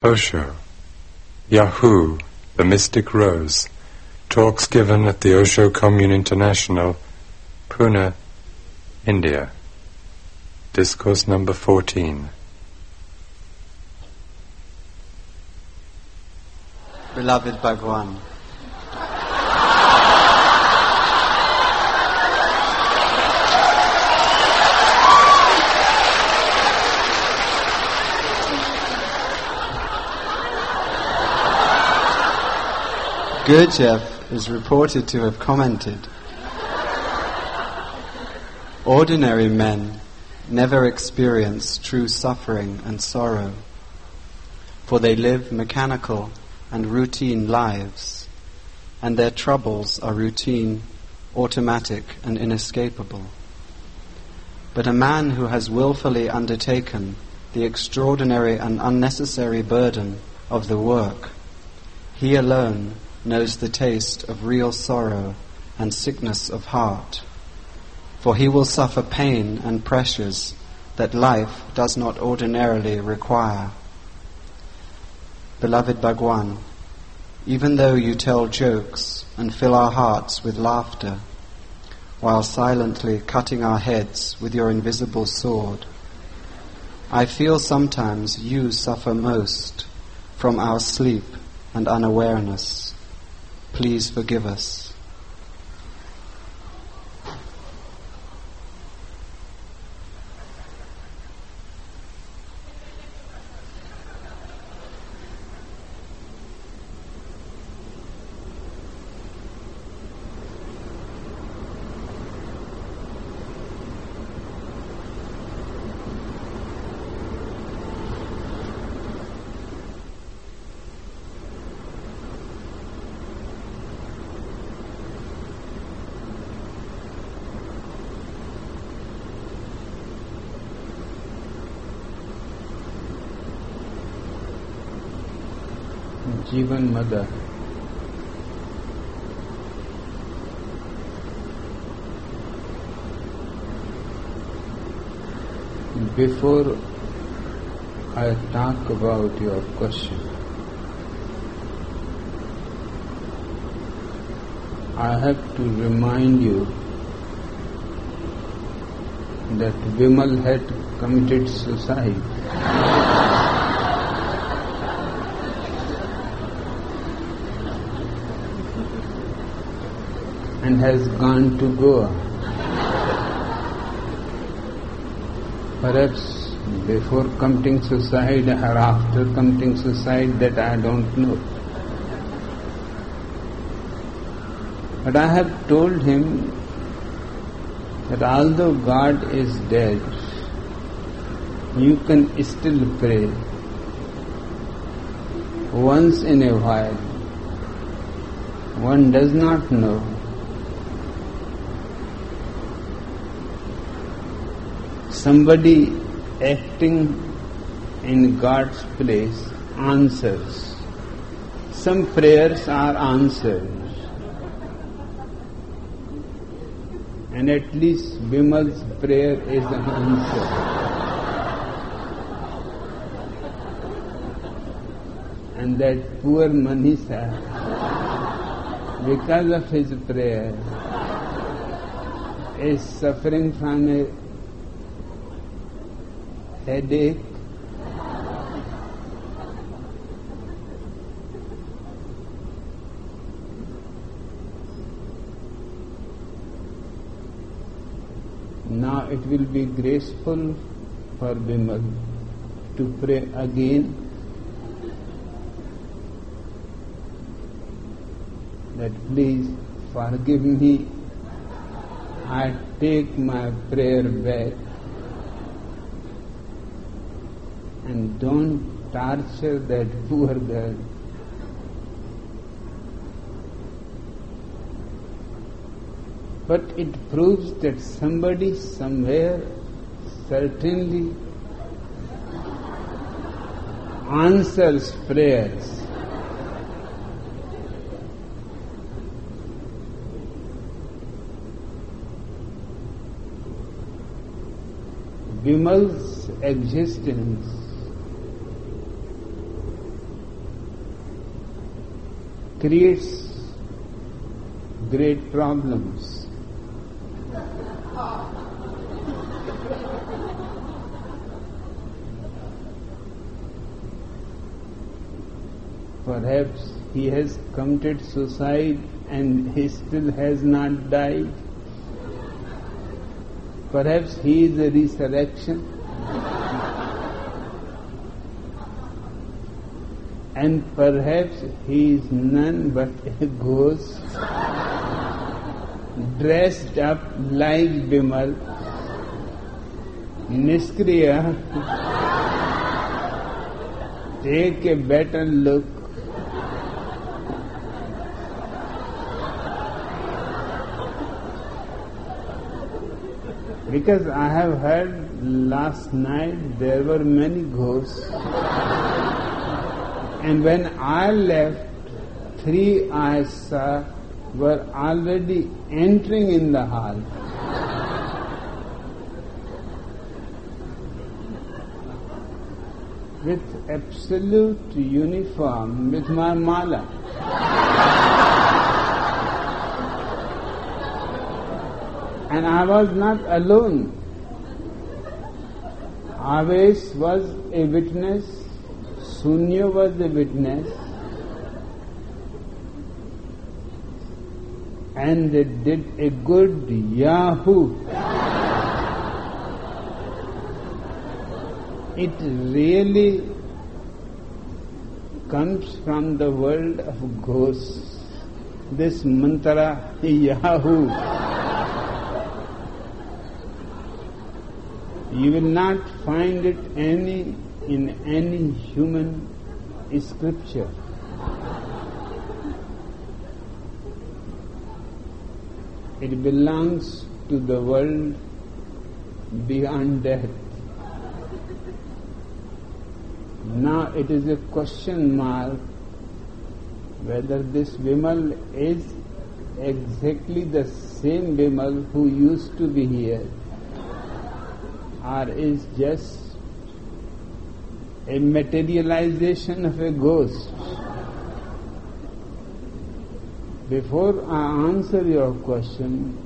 Osho, Yahoo, the Mystic Rose, talks given at the Osho Commune International, Pune, India. Discourse number 14. Beloved Bhagwan, Gurdjieff is reported to have commented Ordinary men never experience true suffering and sorrow, for they live mechanical and routine lives, and their troubles are routine, automatic, and inescapable. But a man who has wilfully undertaken the extraordinary and unnecessary burden of the work, he alone knows the taste of real sorrow and sickness of heart. For he will suffer pain and pressures that life does not ordinarily require. Beloved Bhagwan, even though you tell jokes and fill our hearts with laughter, while silently cutting our heads with your invisible sword, I feel sometimes you suffer most from our sleep and unawareness. Please forgive us. Jeevan Mother. Before I talk about your question, I have to remind you that Vimal had committed suicide. And has gone to Goa. Perhaps before committing suicide or after committing suicide, that I don't know. But I have told him that although God is dead, you can still pray once in a while. One does not know somebody acting in God's place answers. Some prayers are answered. And at least Bimal's prayer is answered. And that poor Maneesha, because of his prayer, is suffering from a headache. Now it will be graceful for Bimal to pray again that please forgive me, I take my prayer back. And don't torture that poor girl. But it proves that somebody somewhere certainly answers prayers. Bimal's existence creates great problems. Perhaps he has committed suicide and he still has not died. Perhaps he is a resurrection. And perhaps he is none but a ghost dressed up like Bimal, Niskriya, take a better look. Because I have heard last night there were many ghosts. And when I left, three saw were already entering in the hall. With absolute uniform, with my mala. and I was not alone. Aves was a witness, Sunya was the witness, and they did a good Yahoo. It really comes from the world of ghosts. This mantra Yahoo. You will not find it any in any human scripture. It belongs to the world beyond death. Now it is a question mark whether this Vimal is exactly the same Vimal who used to be here or is just a materialization of a ghost. Before I answer your question,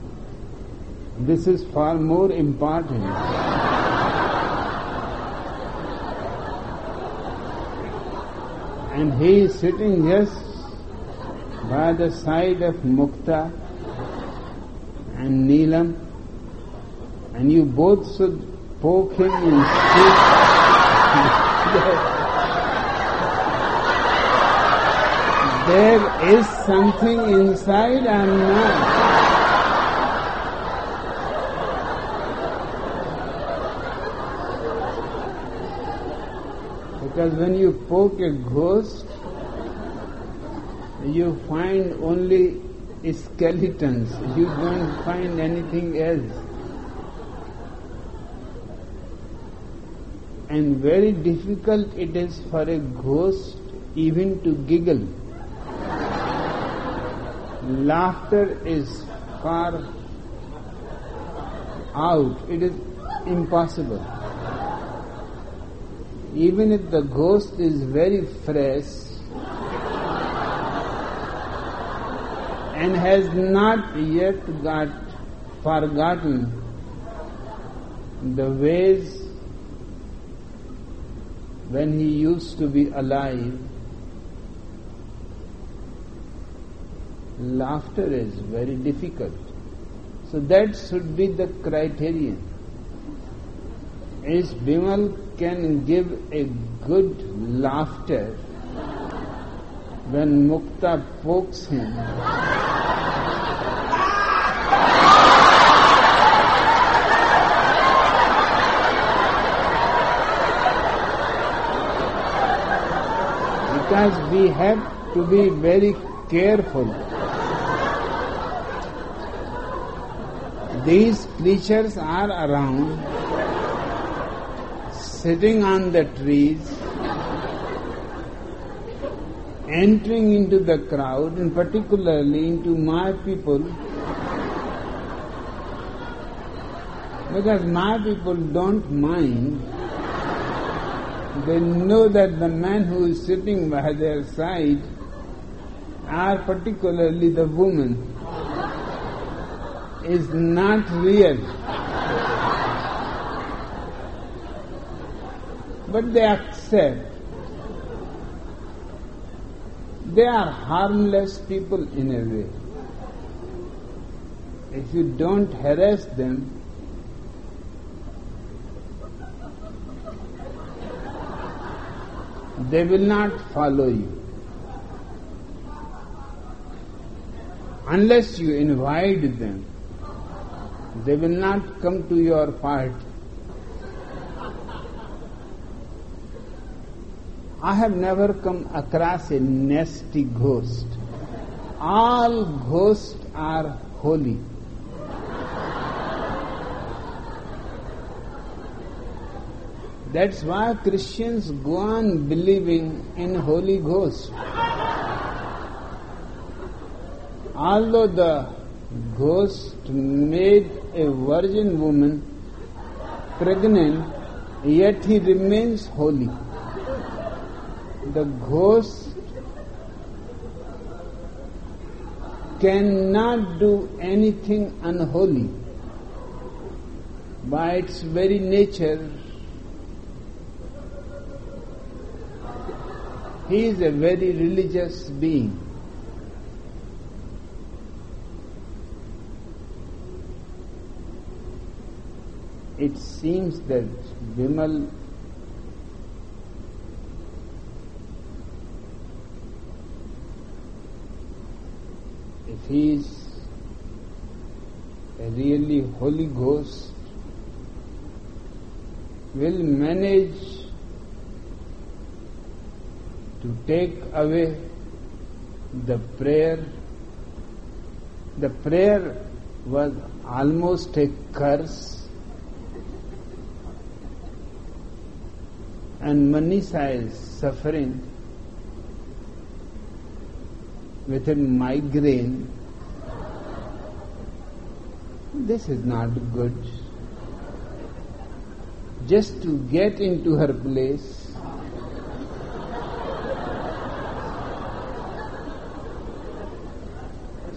this is far more important. and he is sitting just by the side of Mukta and Neelam, and you both should poke him and speak. there is something inside and not. Because when you poke a ghost, you find only skeletons. You don't find anything else. And very difficult it is for a ghost even to giggle. Laughter is far out. It is impossible even if the ghost is very fresh and has not yet got forgotten the ways when he used to be alive, laughter is very difficult. So that should be the criterion. Is Bimal can give a good laughter when Mukta pokes him. Because we have to be very careful. These creatures are around, sitting on the trees, entering into the crowd, and particularly into my people, because my people don't mind. They know that the man who is sitting by their side or particularly the woman, is not real. But they accept. They are harmless people in a way. If you don't harass them, they will not follow you. Unless you invite them, they will not come to your party. I have never come across a nasty ghost. All ghosts are holy. That's why Christians go on believing in Holy Ghost. Although the ghost made a virgin woman pregnant, yet he remains holy. The ghost cannot do anything unholy. By its very nature, he is a very religious being. It seems that Vimal if he is a really Holy Ghost, will manage to take away the prayer. The prayer was almost a curse. And Maneesha is suffering with a migraine. This is not good. Just to get into her place,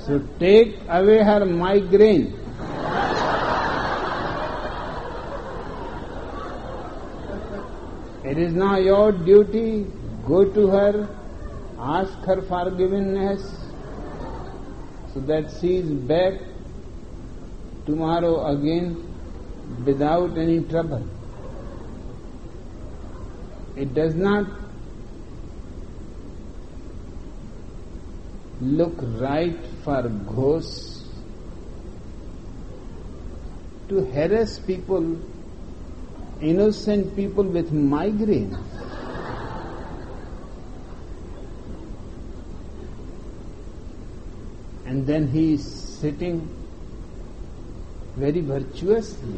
so take away her migraine. It is now your duty, go to her, ask her forgiveness so that she is back tomorrow again without any trouble. It does not look right for ghosts to harass people, innocent people with migraine. And then he is sitting very virtuously.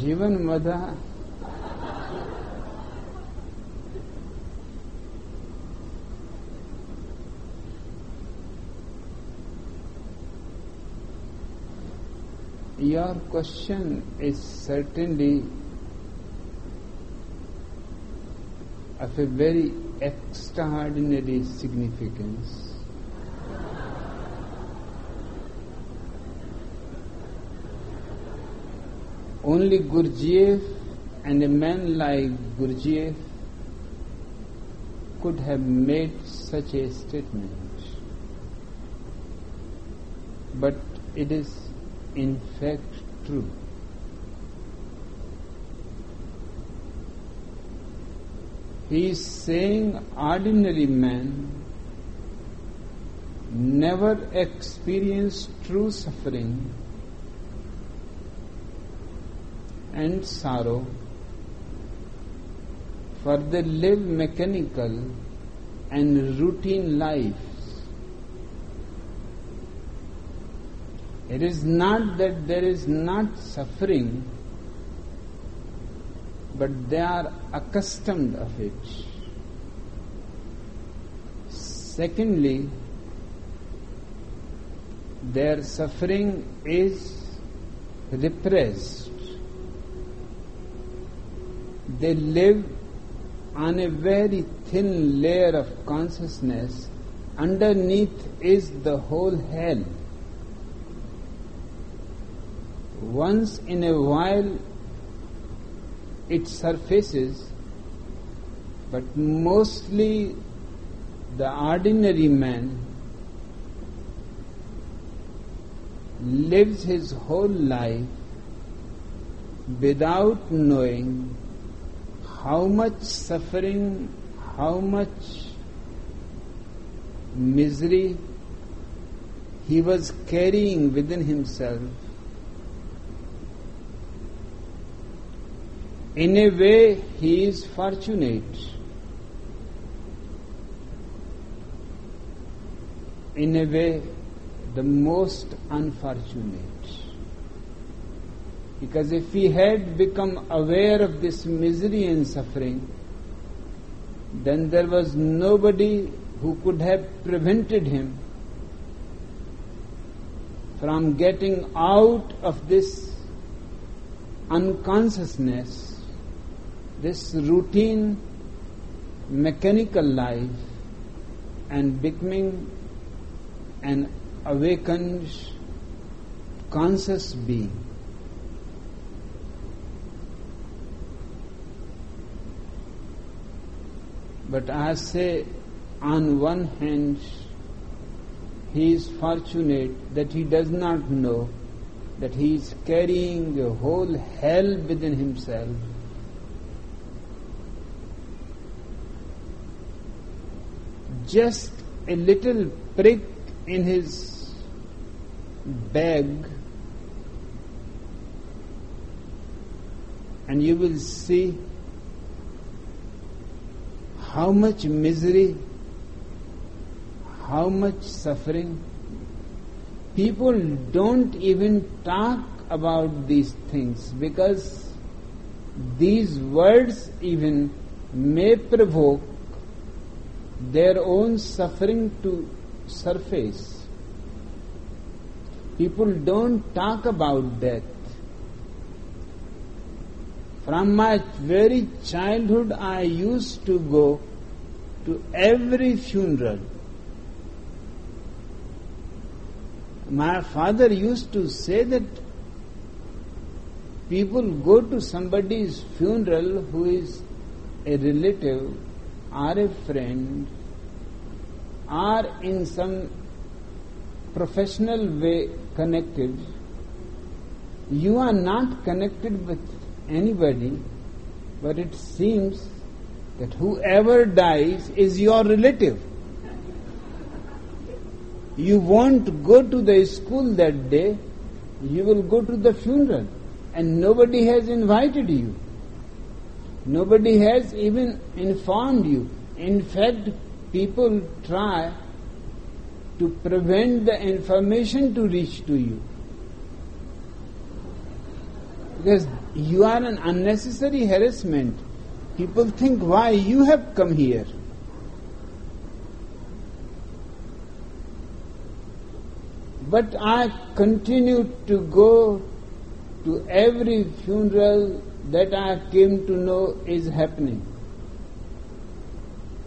Jeevan मदा your question is certainly of a very extraordinary significance. Only Gurdjieff and a man like Gurdjieff could have made such a statement. But it is in fact true. He is saying ordinary man never experience true suffering and sorrow for they live mechanical and routine life It is not that there is not suffering, but they are accustomed of it. Secondly, their suffering is repressed. They live on a very thin layer of consciousness. Underneath is the whole hell. Once in a while it surfaces, but mostly the ordinary man lives his whole life without knowing how much suffering, how much misery he was carrying within himself. In a way, he is fortunate. In a way, the most unfortunate. Because if he had become aware of this misery and suffering, then there was nobody who could have prevented him from getting out of this unconsciousness, this routine mechanical life, and becoming an awakened conscious being. But I say, on one hand, he is fortunate that he does not know that he is carrying a whole hell within himself. Just a little prick in his bag, and you will see how much misery, how much suffering. People don't even talk about these things because these words even may provoke their own suffering to surface. People don't talk about death. From my very childhood, I used to go to every funeral. My father used to say that people go to somebody's funeral who is a relative or a friend are in some professional way connected, you are not connected with anybody, but it seems that whoever dies is your relative. You won't go to the school that day, you will go to the funeral, and nobody has invited you. Nobody has even informed you. In fact, people try to prevent the information to reach to you. Because you are an unnecessary harassment. People think, why you have come here? But I continue to go to every funeral that I came to know is happening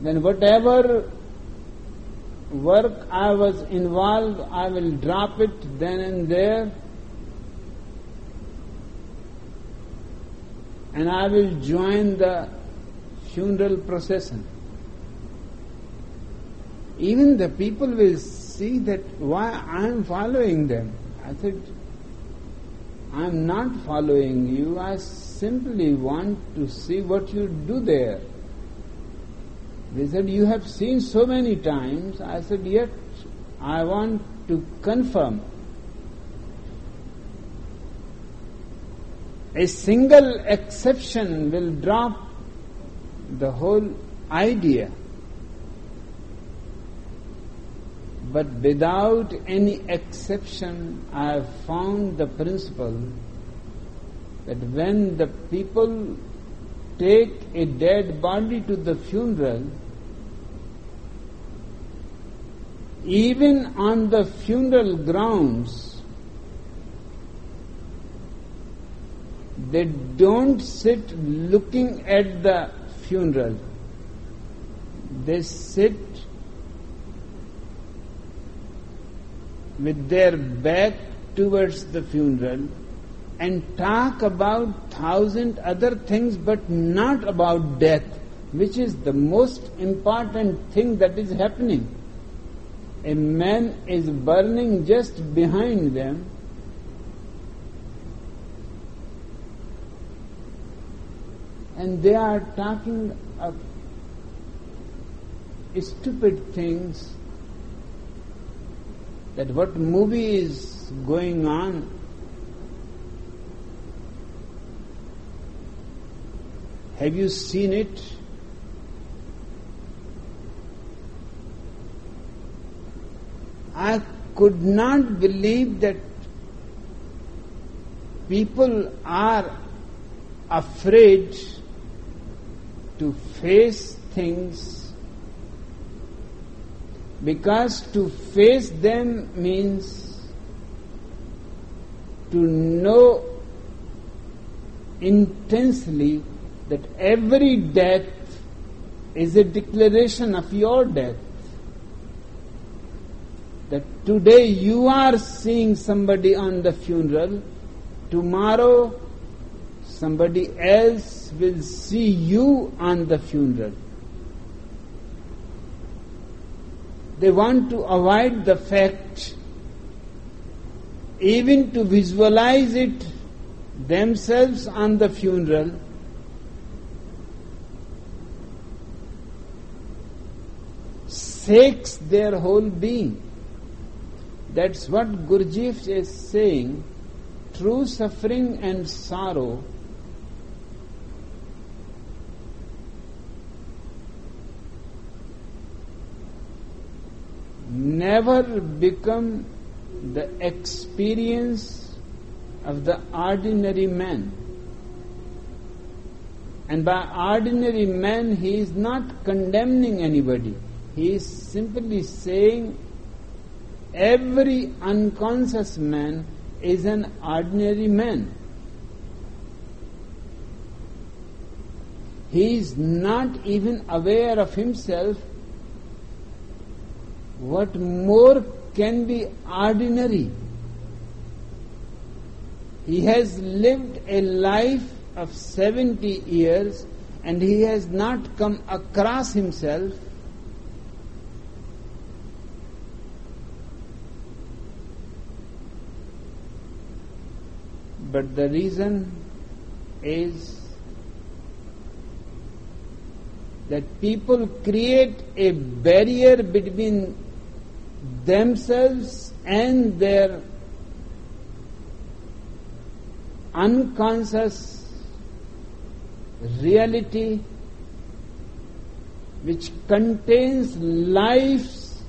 then whatever work I was involved, I will drop it then and there, and I will join the funeral procession. Even the people will see that why I am following them. I said, I am not following you, I simply want to see what you do there. They said, You have seen so many times. I said, Yet I want to confirm. A single exception will drop the whole idea. But without any exception, I have found the principle that when the people take a dead body to the funeral, even on the funeral grounds, they don't sit looking at the funeral. They sit with their back towards the funeral and talk about thousand other things but not about death, which is the most important thing that is happening. A man is burning just behind them. And they are talking of stupid things that what movie is going on Have you seen it? I could not believe that people are afraid to face things because to face them means to know intensely that every death is a declaration of your death. That today you are seeing somebody on the funeral, tomorrow somebody else will see you on the funeral. They want to avoid the fact, even to visualize it themselves on the funeral shakes their whole being. That's what Gurdjieff is saying. True suffering and sorrow never become the experience of the ordinary man. And by ordinary man, he is not condemning anybody. He is simply saying every unconscious man is an ordinary man. He is not even aware of himself. What more can be ordinary? He has lived a life of 70 years and he has not come across himself But the reason is that people create a barrier between themselves and their unconscious reality which contains lives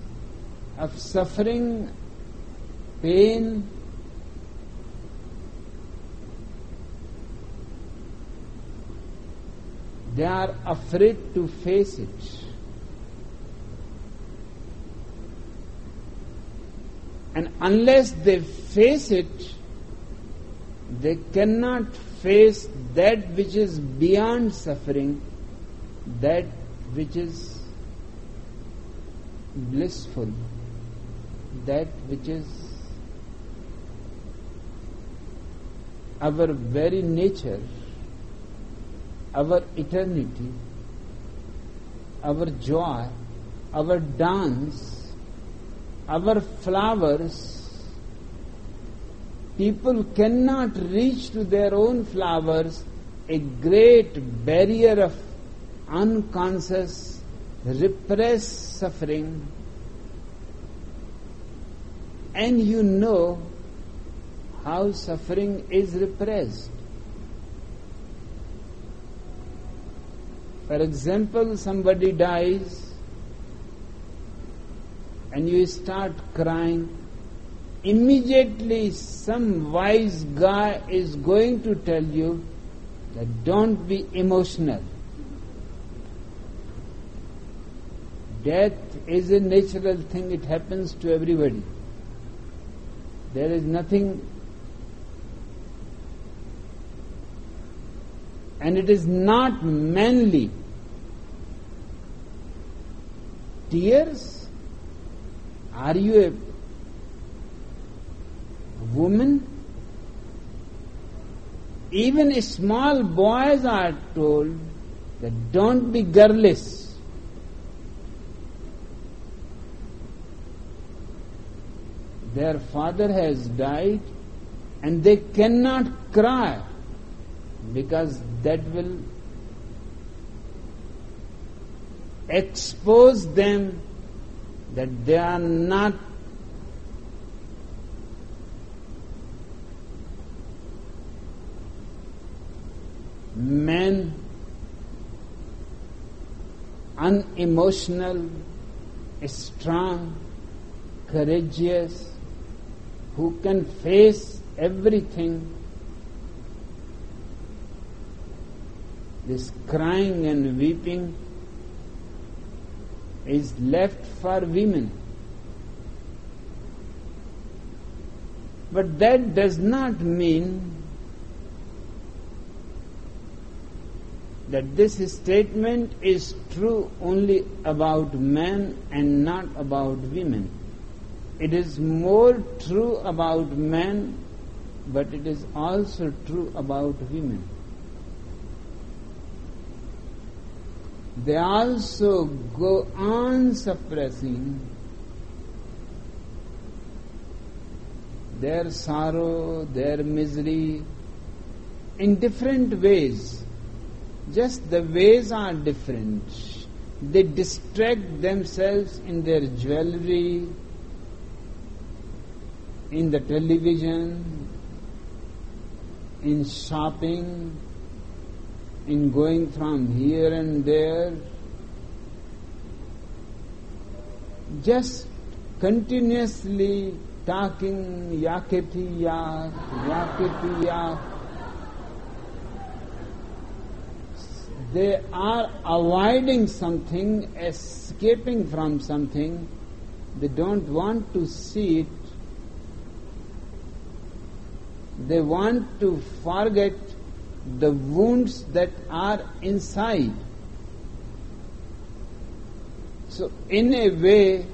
of suffering, pain, They are afraid to face it. And unless they face it, they cannot face that which is beyond suffering, that which is blissful, that which is our very nature our eternity, our joy, our dance, our flowers. People cannot reach to their own flowers a great barrier of unconscious, repressed suffering. And you know how suffering is repressed. For example, somebody dies and you start crying, immediately some wise guy is going to tell you that don't be emotional. Death is a natural thing, it happens to everybody. There is nothing and it is not manly. Tears? Are you a woman? Even small boys are told that don't be girlish. Their father has died and they cannot cry because that will expose them that they are not men unemotional, strong, courageous, who can face everything. This crying and weeping is left for women. But that does not mean that this statement is true only about men and not about women. It is more true about men, but it is also true about women. They also go on suppressing their sorrow, their misery in different ways. Just the ways are different. They distract themselves in their jewelry, in the television, in shopping, in going from here and there, just continuously talking yaketi yak, yaketi yak. They are avoiding something, escaping from something. They don't want to see it they want to forget the wounds that are inside. So, in a way,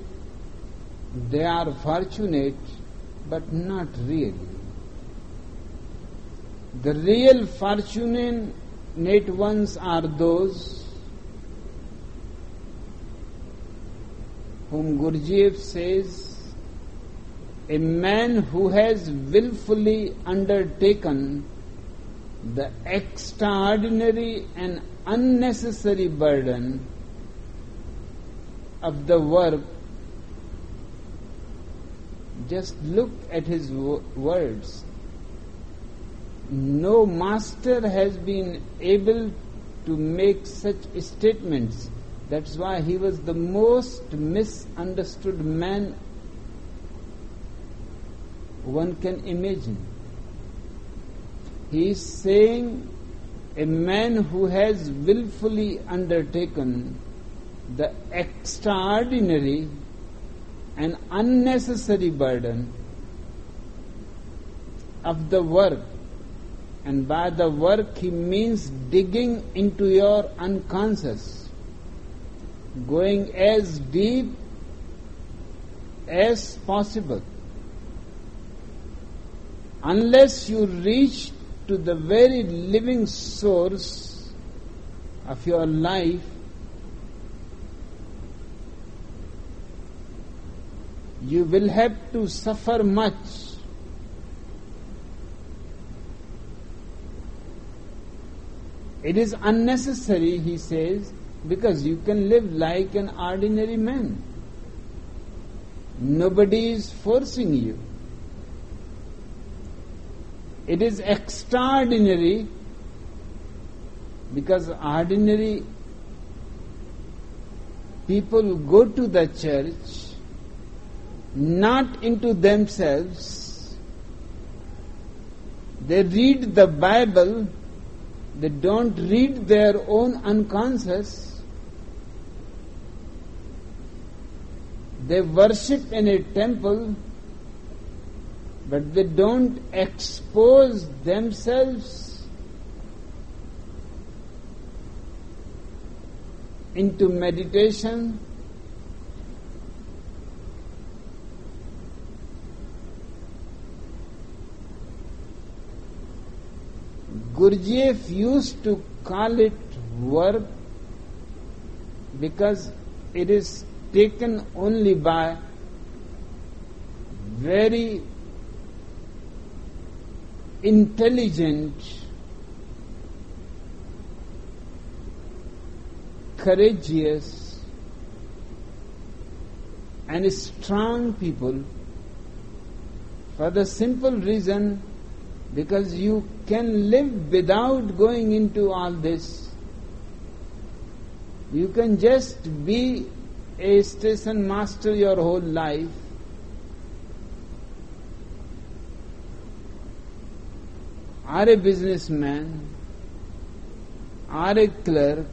they are fortunate, but not really. The real fortunate ones are those whom Gurdjieff says a man who has willfully undertaken the extraordinary and unnecessary burden of the work, just look at his words. No master has been able to make such statements. That's why he was the most misunderstood man one can imagine. He is saying a man who has willfully undertaken the extraordinary and unnecessary burden of the work, and by the work he means digging into your unconscious, going as deep as possible. Unless you reach to the very living source of your life, you will have to suffer much. It is unnecessary, he says, because you can live like an ordinary man. Nobody is forcing you. It is extraordinary because ordinary people go to the church not into themselves. They read the Bible, they don't read their own unconscious. They worship in a temple but they don't expose themselves into meditation, Gurdjieff used to call it work because it is taken only by very intelligent, courageous, and strong people for the simple reason because you can live without going into all this. You can just be a station master your whole life. Are a businessman, are a clerk,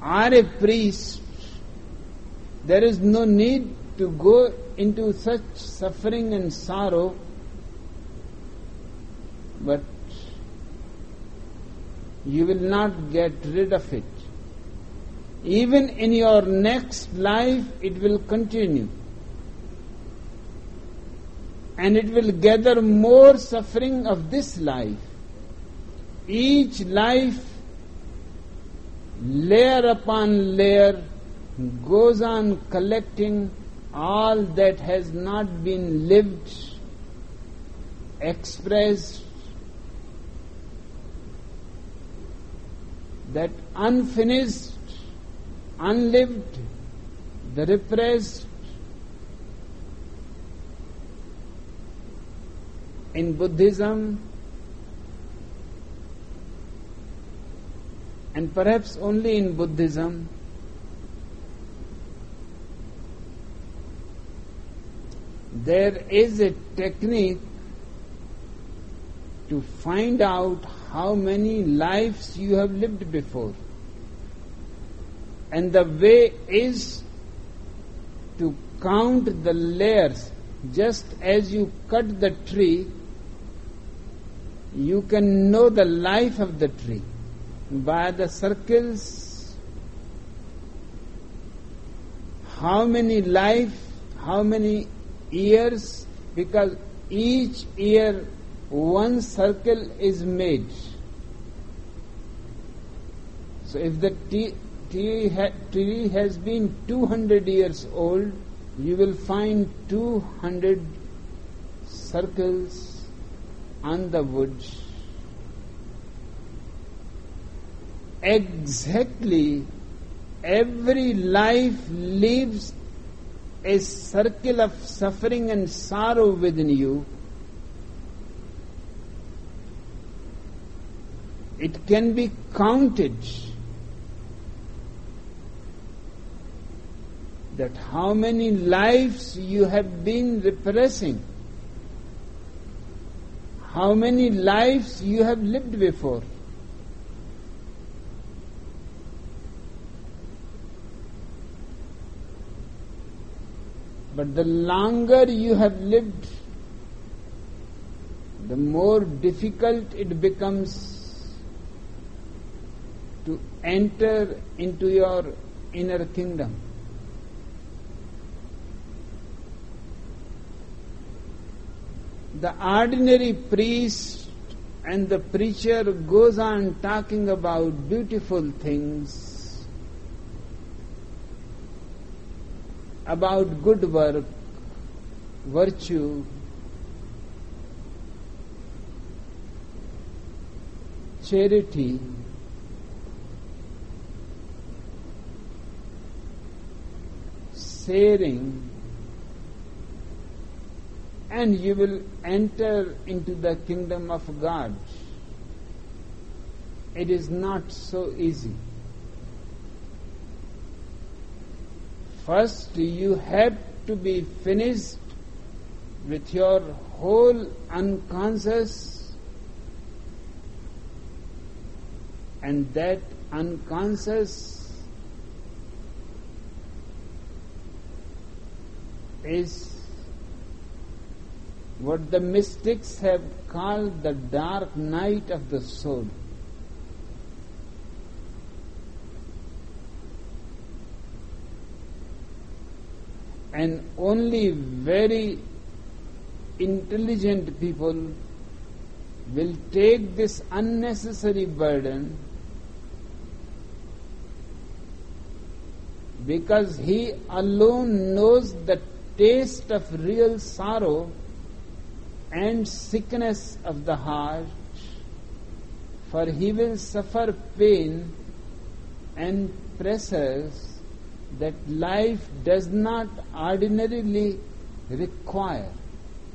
are a priest. There is no need to go into such suffering and sorrow but you will not get rid of it. Even in your next life, it will continue. And it will gather more suffering of this life. Each life, layer upon layer, goes on collecting all that has not been lived, expressed, that unfinished, unlived, the repressed, in Buddhism, and perhaps only in Buddhism, there is a technique to find out how many lives you have lived before. And the way is to count the layers. Just as you cut the tree, you can know the life of the tree by the circles. How many life, how many years, because each year one circle is made. So if the tree, ha- tree has been 200 years old, you will find 200 circles on the wood. Exactly every life leaves a circle of suffering and sorrow within you it can be counted that how many lives you have been repressing, how many lives you have lived before. But the longer you have lived, the more difficult it becomes to enter into your inner kingdom. The ordinary priest and the preacher goes on talking about beautiful things, about good work, virtue, charity, sharing, and you will enter into the kingdom of God. It is not so easy. First, you have to be finished with your whole unconscious, and that unconscious is what the mystics have called the dark night of the soul. And only very intelligent people will take this unnecessary burden because he alone knows the taste of real sorrow and sickness of the heart, for he will suffer pain and pressures that life does not ordinarily require.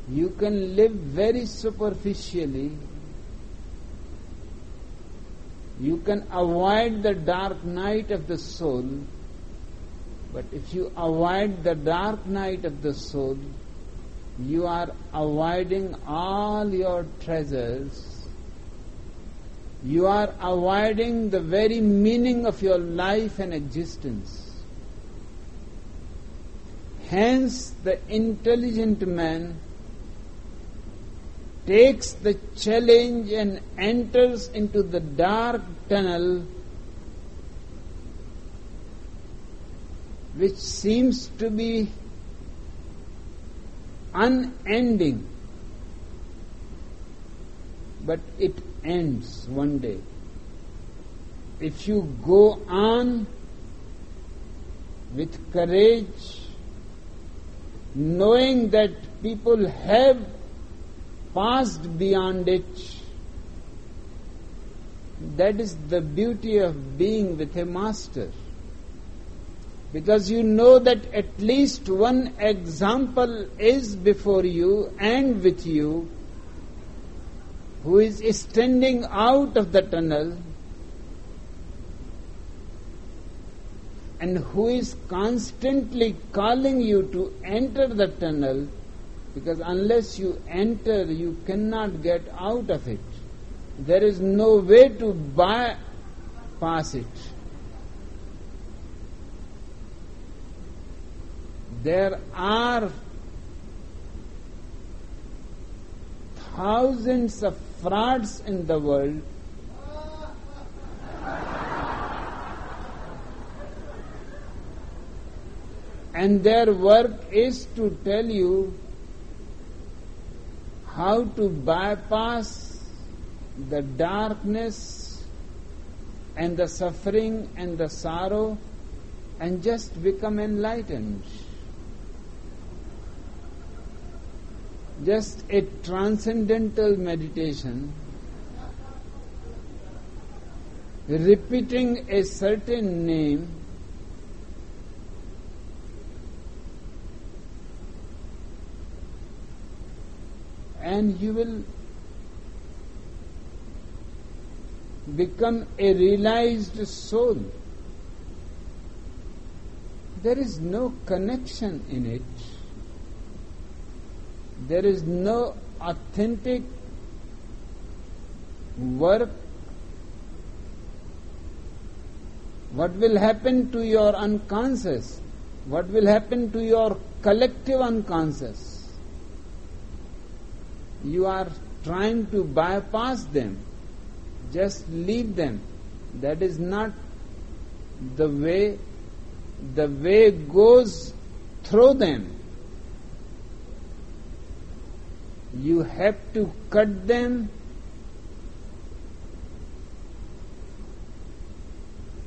You can live very superficially. You can avoid the dark night of the soul, but if you avoid the dark night of the soul, you are avoiding all your treasures. You are avoiding the very meaning of your life and existence. Hence, the intelligent man takes the challenge and enters into the dark tunnel which seems to be unending, but it ends one day. If you go on with courage, knowing that people have passed beyond it, that is the beauty of being with a master because you know that at least one example is before you and with you who is standing out of the tunnel and who is constantly calling you to enter the tunnel because unless you enter you cannot get out of it. There is no way to bypass it there are thousands of frauds in the world and their work is to tell you how to bypass the darkness and the suffering and the sorrow and just become enlightened. Just a transcendental meditation, repeating a certain name, and you will become a realized soul. There is no connection in it there is no authentic work, what will happen to your unconscious? What will happen to your collective unconscious? You are trying to bypass them, just leave them. That is not the way. The way goes through them. You have to cut them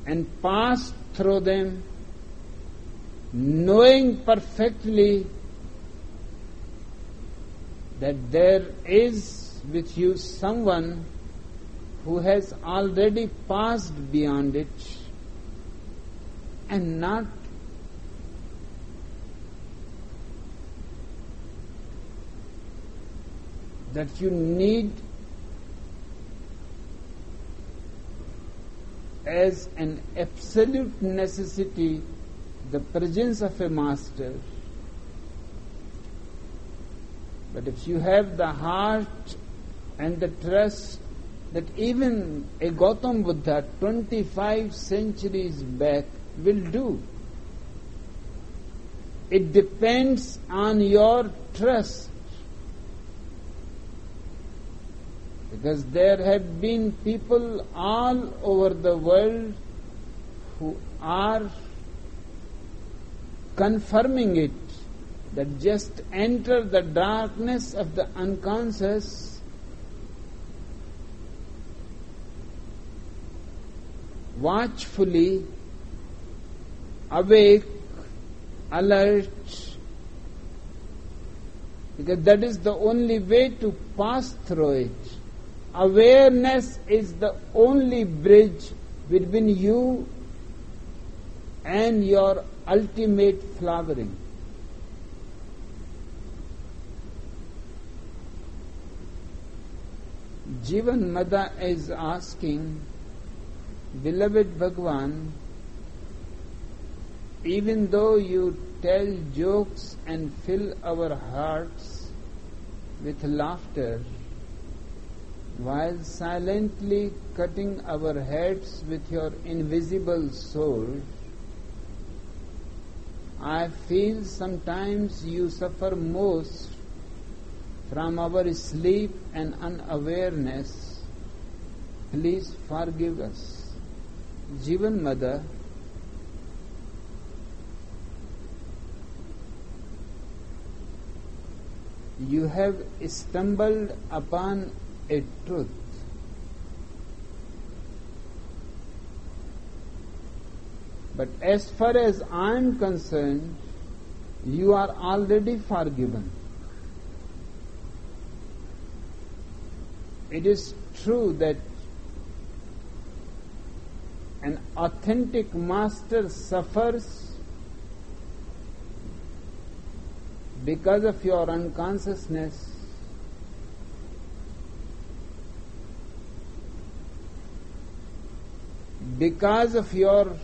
and pass through them, knowing perfectly that there is with you someone who has already passed beyond it and not that you need as an absolute necessity the presence of a master. But if you have the heart and the trust that even a Gautam Buddha 25 centuries back will do, it depends on your trust Because there have been people all over the world who are confirming it that just enter the darkness of the unconscious watchfully awake alert. Because that is the only way to pass through it awareness is the only bridge between you and your ultimate flowering. Jivan Mada is asking, Beloved Bhagwan, even though you tell jokes and fill our hearts with laughter, while silently cutting our heads with your invisible sword, I feel sometimes you suffer most from our sleep and unawareness. Please forgive us. Jivan Mada, you have stumbled upon a truth. But as far as I am concerned, you are already forgiven. It is true that an authentic master suffers because of your unconsciousness. Because of your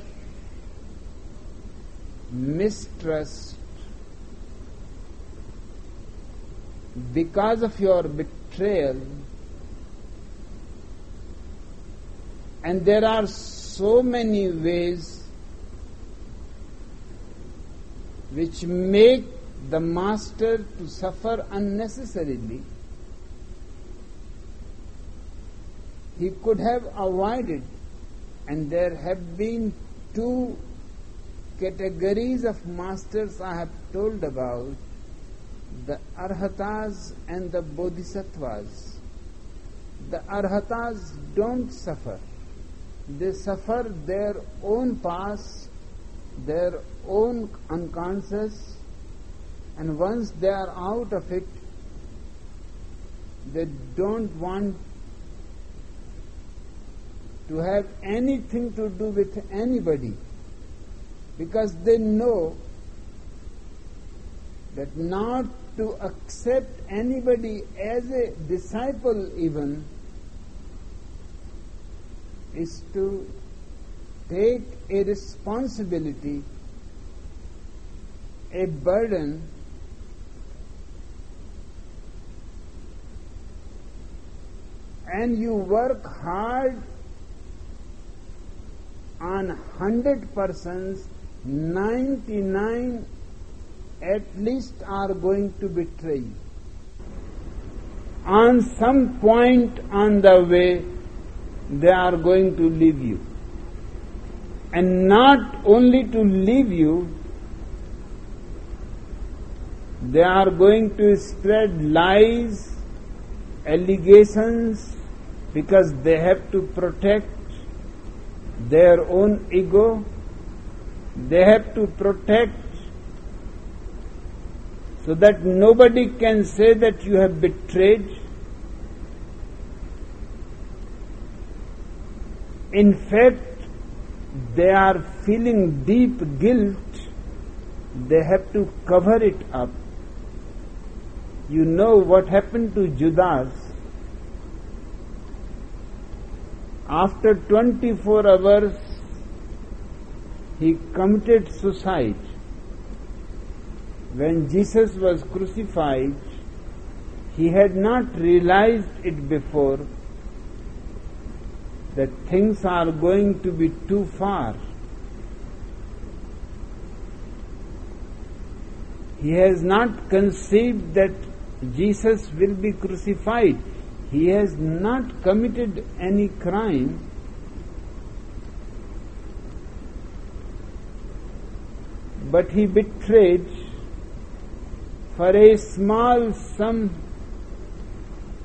mistrust, because of your betrayal, And there are so many ways which make the master to suffer unnecessarily. He could have avoided, and there have been two categories of masters I have told about the arhatas and the bodhisattvas. The arhatas don't suffer they suffer their own past, their own unconscious, and once they are out of it, they don't want to have anything to do with anybody because they know that not to accept anybody as a disciple even is to take a responsibility, a burden, and you work hard on 100 persons, 99 at least are going to betray you. On some point on the way, they are going to leave you. And not only to leave you, they are going to spread lies, allegations, because they have to protect their own ego, they have to protect so that nobody can say that you have betrayed In fact, they are feeling deep guilt. They have to cover it up. You know what happened to Judas? After 24 hours, he committed suicide. When Jesus was crucified, he had not realized it before that things are going to be too far. He has not conceived that Jesus will be crucified. He has not committed any crime. But he betrayed for a small sum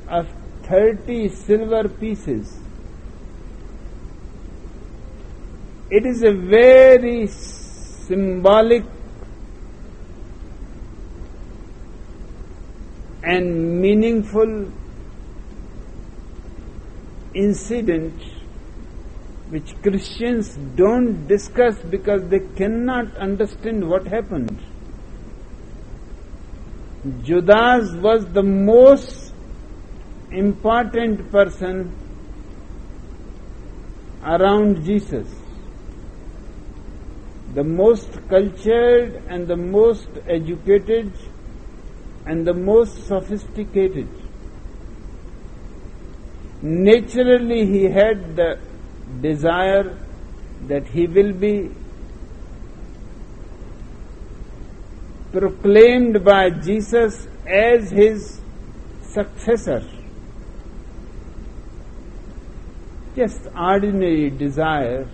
of 30 silver pieces. It is a very symbolic and meaningful incident which Christians don't discuss because they cannot understand what happened. Judas was the most important person around Jesus. The most cultured and the most educated and the most sophisticated. Naturally, he had the desire that he will be proclaimed by Jesus as his successor. Just ordinary desire.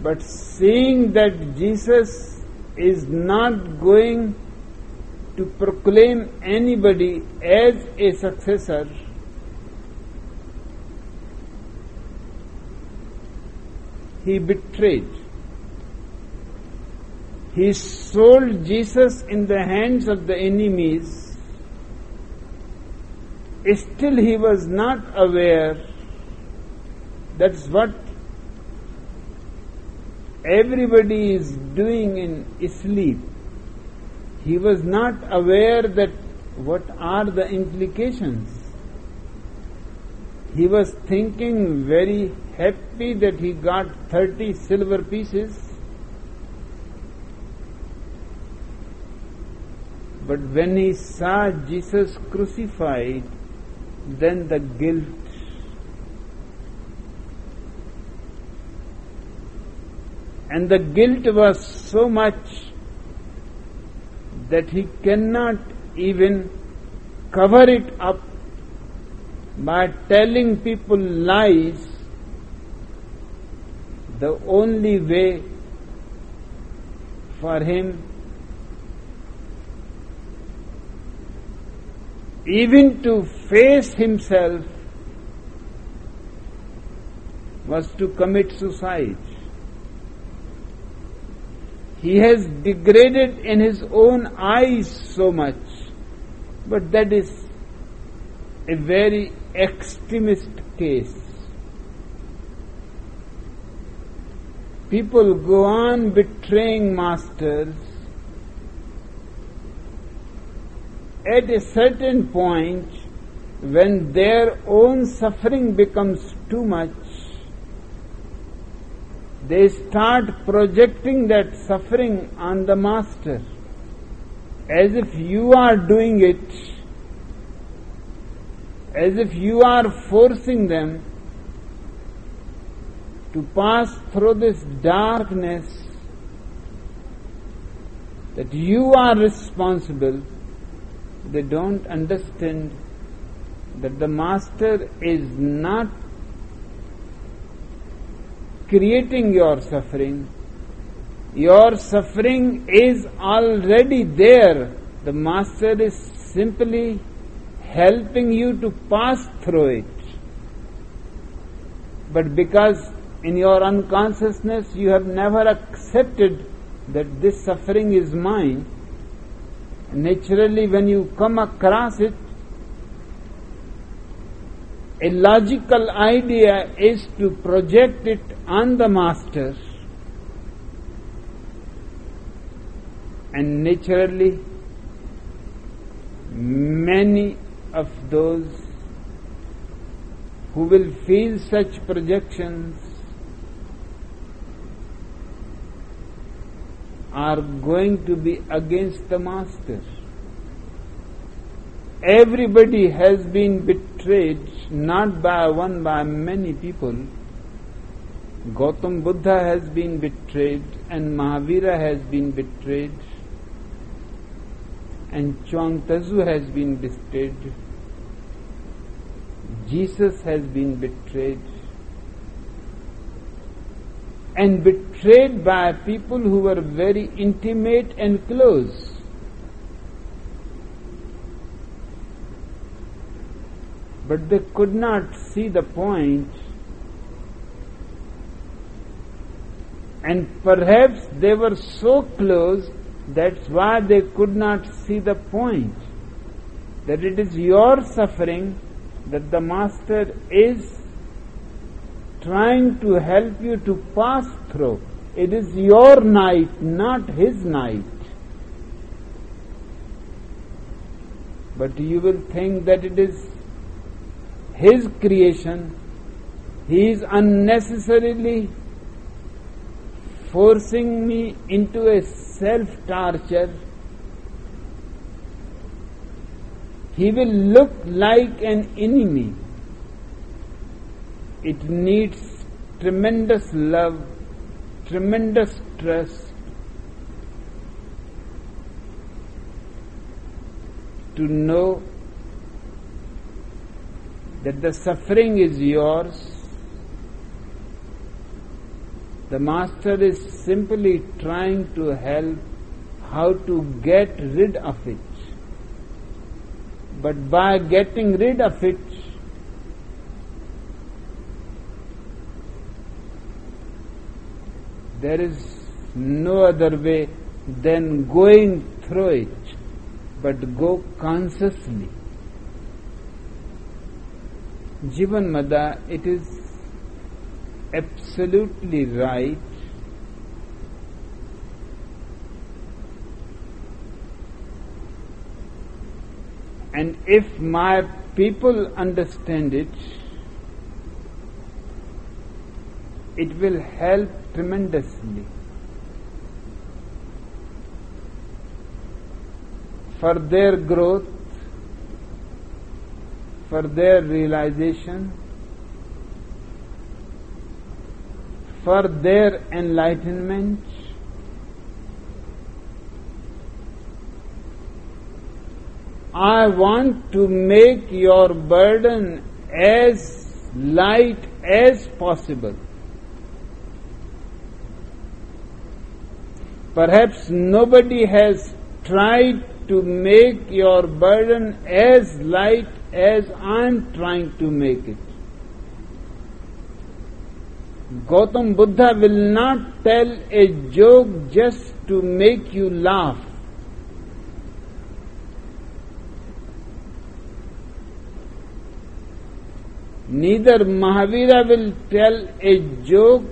But seeing that Jesus is not going to proclaim anybody as a successor, he betrayed. He sold Jesus in the hands of the enemies. Still, he was not aware. That's what everybody is doing in sleep. He was not aware that what are the implications. He was thinking very happy that he got 30 silver pieces. But when he saw Jesus crucified, then the guilt and the guilt was so much that he cannot even cover it up by telling people lies, the only way for him even to face himself was to commit suicide. He has degraded in his own eyes so much, but that is a very extremist case. People go on betraying masters. At a certain point, when their own suffering becomes too much, they start projecting that suffering on the master as if you are doing it, as if you are forcing them to pass through this darkness, that you are responsible. They don't understand that the master is not creating your suffering. Your suffering is already there. The Master is simply helping you to pass through it. But because in your unconsciousness you have never accepted that this suffering is mine, naturally when you come across it, a logical idea is to project it on the master and naturally many of those who will feel such projections are going to be against the master. Everybody has been betrayed not by one, by many people. Gautam Buddha has been betrayed, and Mahavira has been betrayed, and Chuang Tzu has been betrayed. Jesus has been betrayed. and betrayed by people who were very intimate and close. But they could not see the point, and perhaps they were so close that's why they could not see the point. That it is your suffering that the Master is trying to help you to pass through. It is your night, not his night. But you will think that it is his creation. He is unnecessarily forcing me into a self torture. He will look like an enemy it needs tremendous love, tremendous trust to know that the suffering is yours. The Master is simply trying to help how to get rid of it. But by getting rid of it, There is no other way than going through it, but go consciously. Jivan Mada, it is absolutely right. And if my people understand it, it will help tremendously. For their growth, for their realization, for their enlightenment, I want to make your burden as light as possible. Perhaps nobody has tried to make your burden as light as I'm trying to make it. Gautam Buddha will not tell a joke just to make you laugh. Neither Mahavira will tell a joke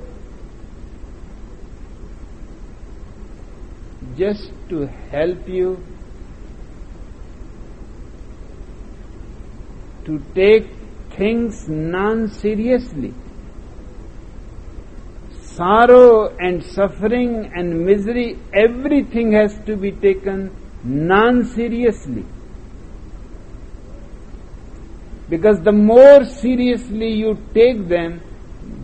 just to help you to take things non seriously. Sorrow and suffering and misery, everything has to be taken non seriously. Because the more seriously you take them,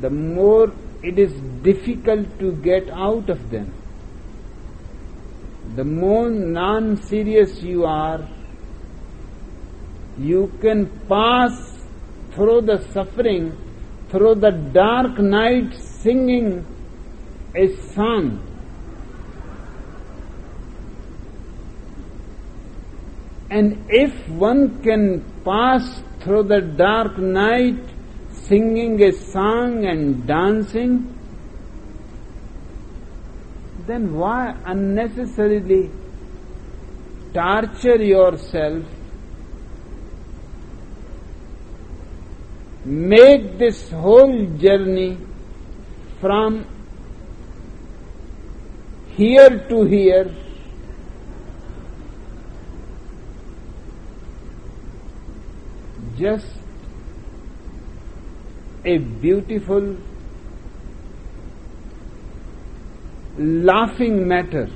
the more it is difficult to get out of them the more non serious you are, you can pass through the suffering, through the dark night singing a song. And if one can pass through the dark night singing a song and dancing, then why unnecessarily torture yourself? Make this whole journey from here to here just a beautiful laughing matter.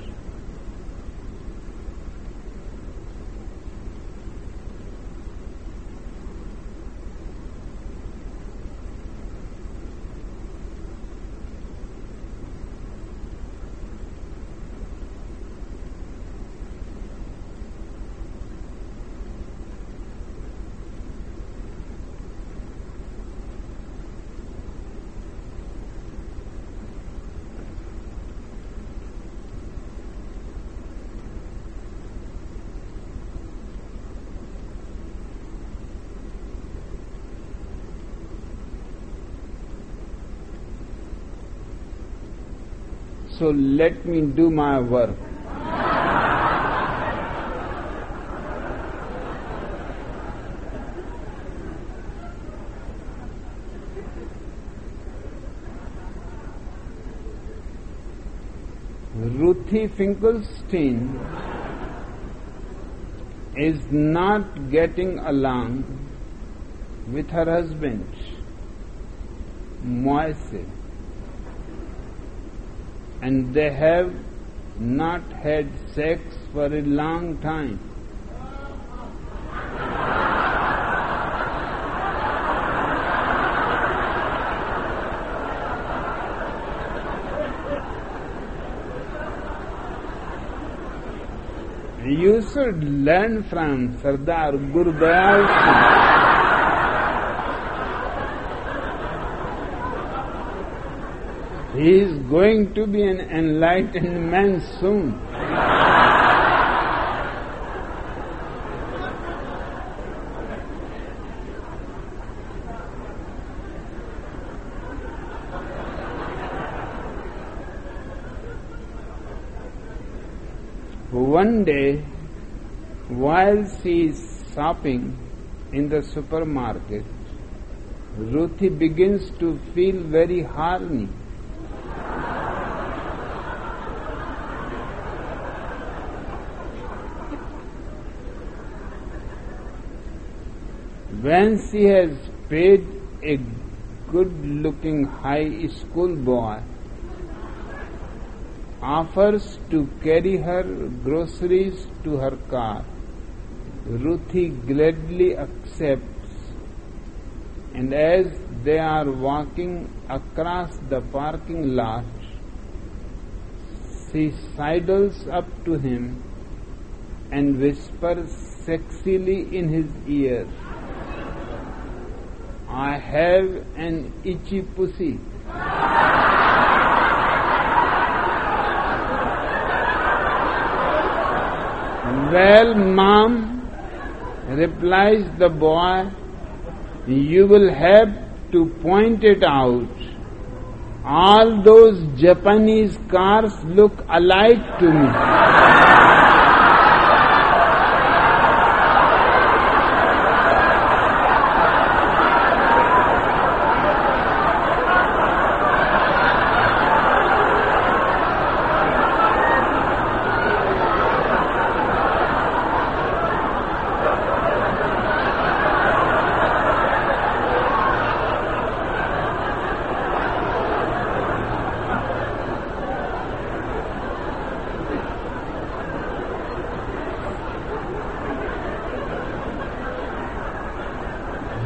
So let me do my work. Ruthie Finkelstein is not getting along with her husband, Moise, and they have not had sex for a long time. You should learn from Sardar Gurudayal Singh. He is going to be an enlightened man soon. One day, while she is shopping in the supermarket, Ruthie begins to feel very horny. When she has paid a good looking high school boy offers to carry her groceries to her car. Ruthie gladly accepts, and as they are walking across the parking lot, she sidles up to him and whispers sexily in his ear, I have an itchy pussy. Well, mom, replies the boy, you will have to point it out. All those Japanese cars look alike to me.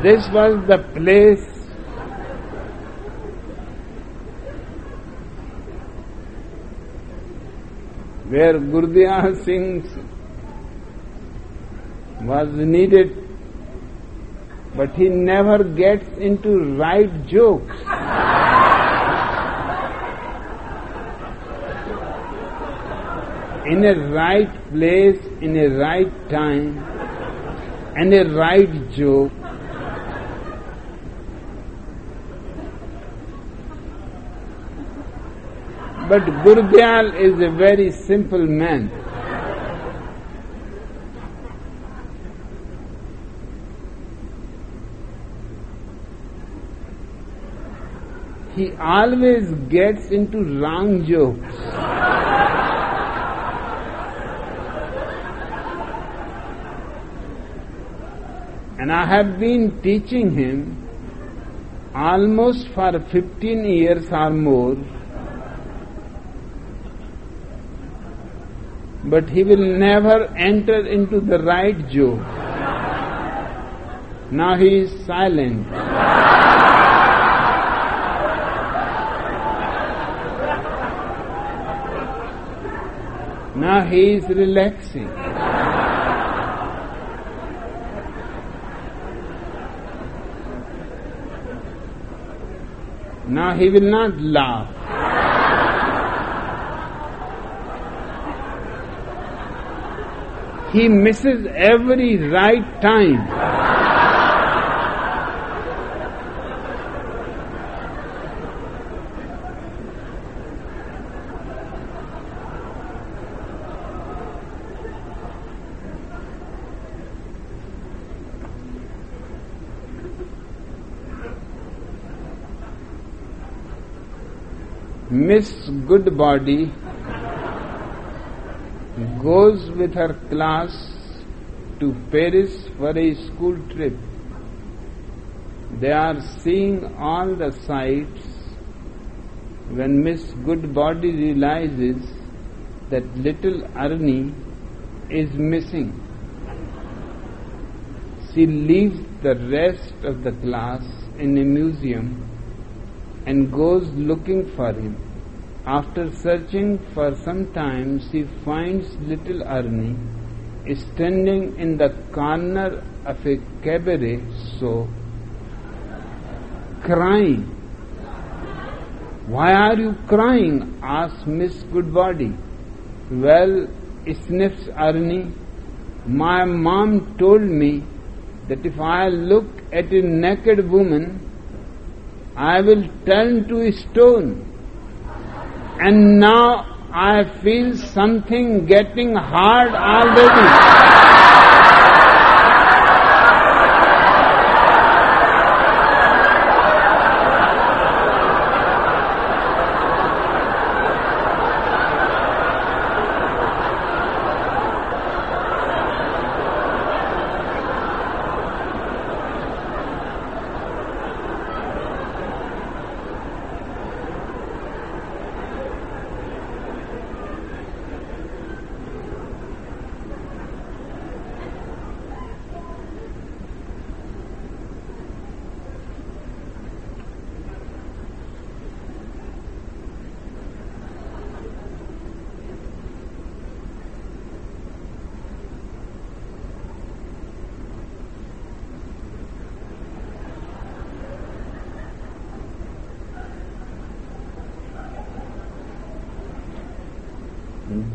This was the place where Gurudayal Singh was needed, but he never gets into right jokes. in a right place, in a right time, and a right joke, But Gurudayal is a very simple man. He always gets into wrong jokes. And I have been teaching him almost for 15 years or more but he will never enter into the right joke. Now he is silent. Now he is relaxing. Now he will not laugh. he misses every right time. Miss Goodbody goes with her class to Paris for a school trip. They are seeing all the sights when Miss Goodbody realizes that little Ernie is missing. She leaves the rest of the class in a museum and goes looking for him. After searching for some time, she finds little Ernie standing in the corner of a cabaret show, crying. Why are you crying? asks Miss Goodbody. Well, sniffs Ernie, my mom told me that if I look at a naked woman, I will turn to a stone. And now I feel something getting hard already.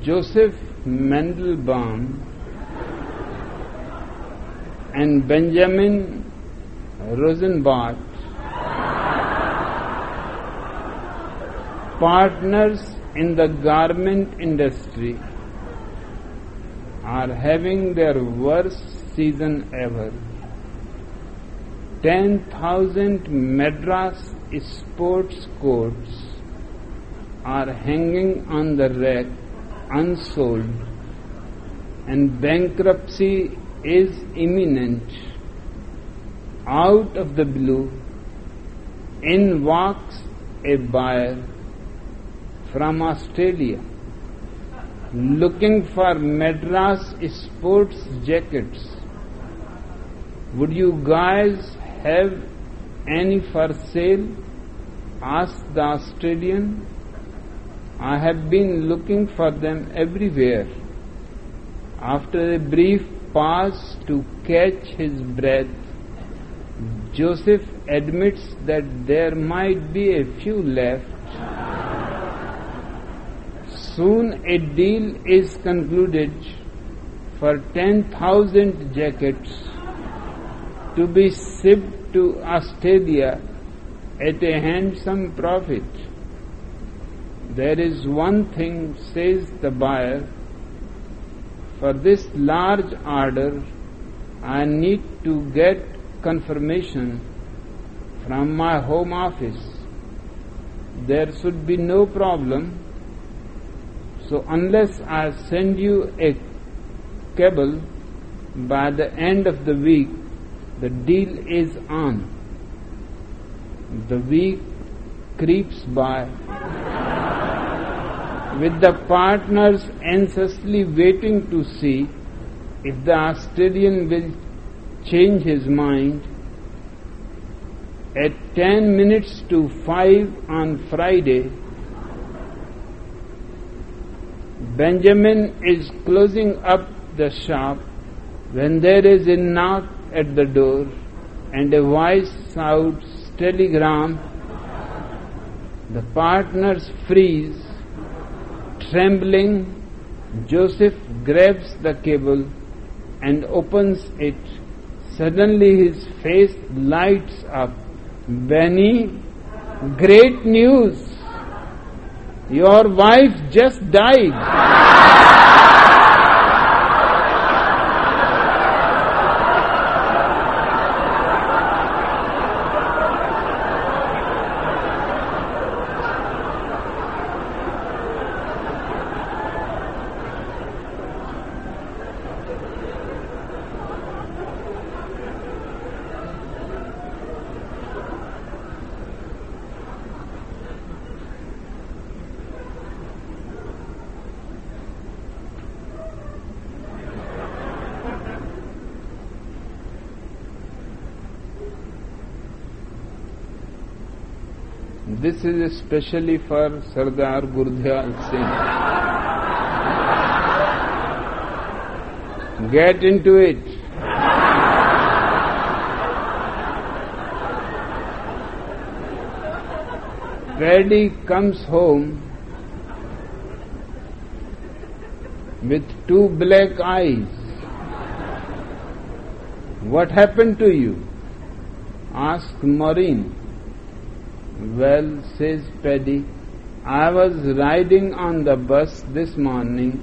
Joseph Mandelbaum and Benjamin Rosenblatt, partners in the garment industry, are having their worst season ever. 10,000 Madras sports coats are hanging on the rack unsold and bankruptcy is imminent. Out of the blue, in walks a buyer from Australia looking for Madras sports jackets. Would you guys have any for sale? asked the Australian. I have been looking for them everywhere. After a brief pause to catch his breath, Joseph admits that there might be a few left. Soon a deal is concluded for 10,000 jackets to be shipped to Australia at a handsome profit. There is one thing, says the buyer, for this large order I need to get confirmation from my home office. There should be no problem. So unless I send you a cable by the end of the week, the deal is on. The week creeps by with the partners anxiously waiting to see if the Australian will change his mind. At 10 minutes to 5 on Friday, Benjamin is closing up the shop when there is a knock at the door and a voice shouts, Telegram. The partners freeze Trembling, Joseph grabs the cable and opens it. Suddenly his face lights up. Benny, great news! Your wife just died. This is especially for Sardar Gurdayal Singh. Get into it. Paddy comes home with two black eyes. What happened to you? asked Maureen. Well, says Paddy, I was riding on the bus this morning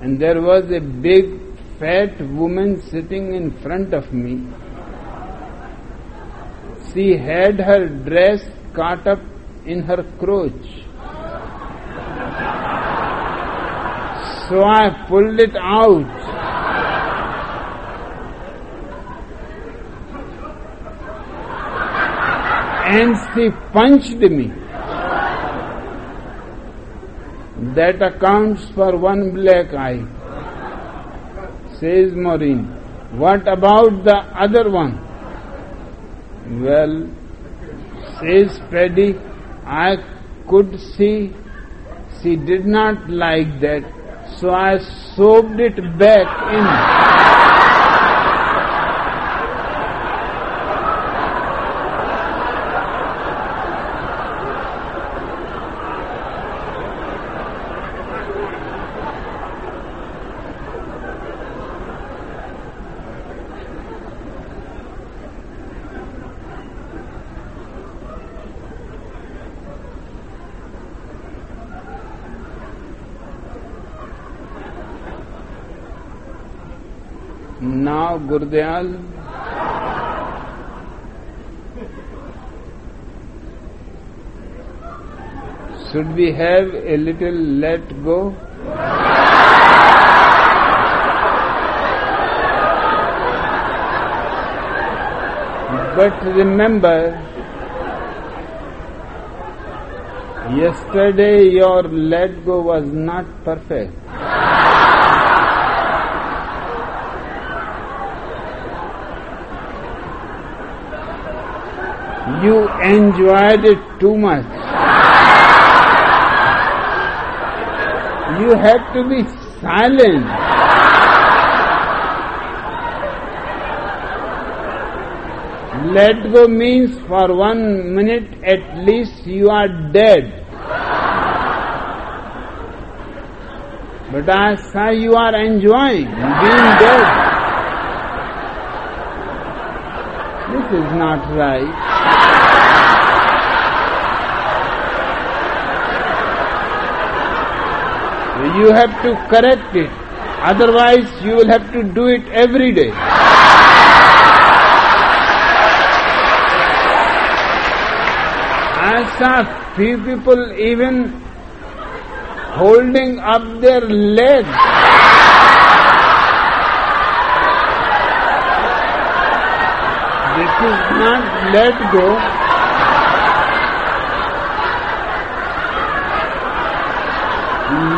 and there was a big fat woman sitting in front of me. She had her dress caught up in her crotch. So I pulled it out. And she punched me. That accounts for one black eye, says Maureen. What about the other one? Well, says Paddy, I could see she did not like that, so I soaked it back in. Now, Gurdayal, should we have a little let go? But remember, yesterday your let go was not perfect. You enjoyed it too much. You had to be silent. Let go means for one minute at least you are dead. But I saw you are enjoying being dead. This is not right. You have to correct it. Otherwise, you will have to do it every day. I saw few people even holding up their legs. This is not let go.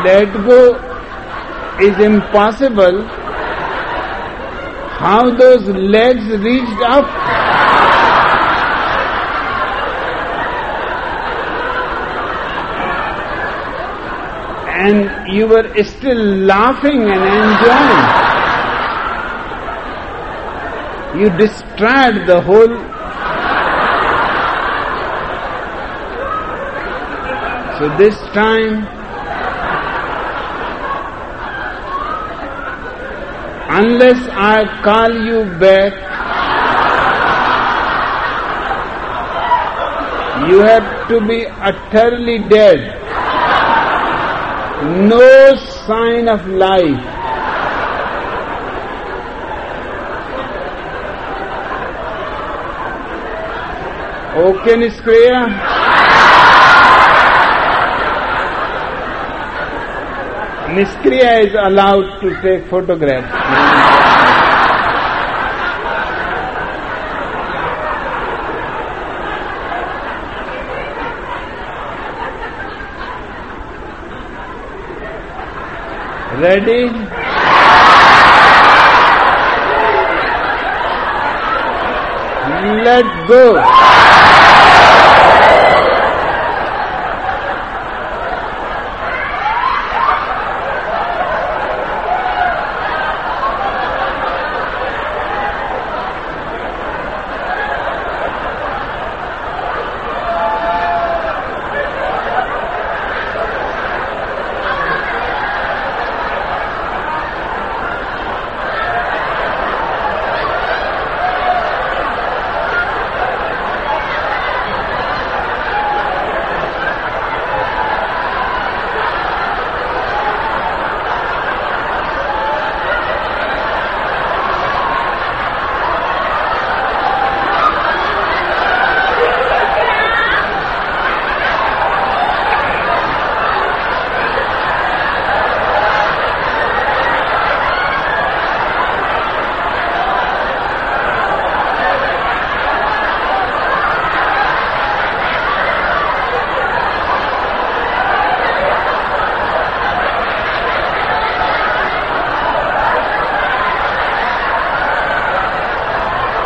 Let go is impossible. How those legs reached up? And you were still laughing and enjoying. You destroyed the whole So this time, unless I call you back, you have to be utterly dead. No sign of life. Okay, Niskriya? Niskriya is allowed to take photographs. Ready? Let go.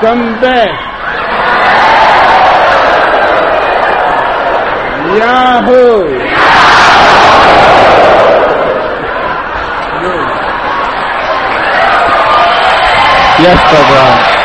Come back. Yahoo! Yes, Bhagwan.